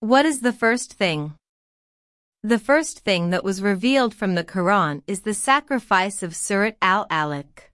What is the first thing? The first thing that was revealed from the Quran is the sacrifice of Surat al-Alaq.